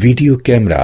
video camera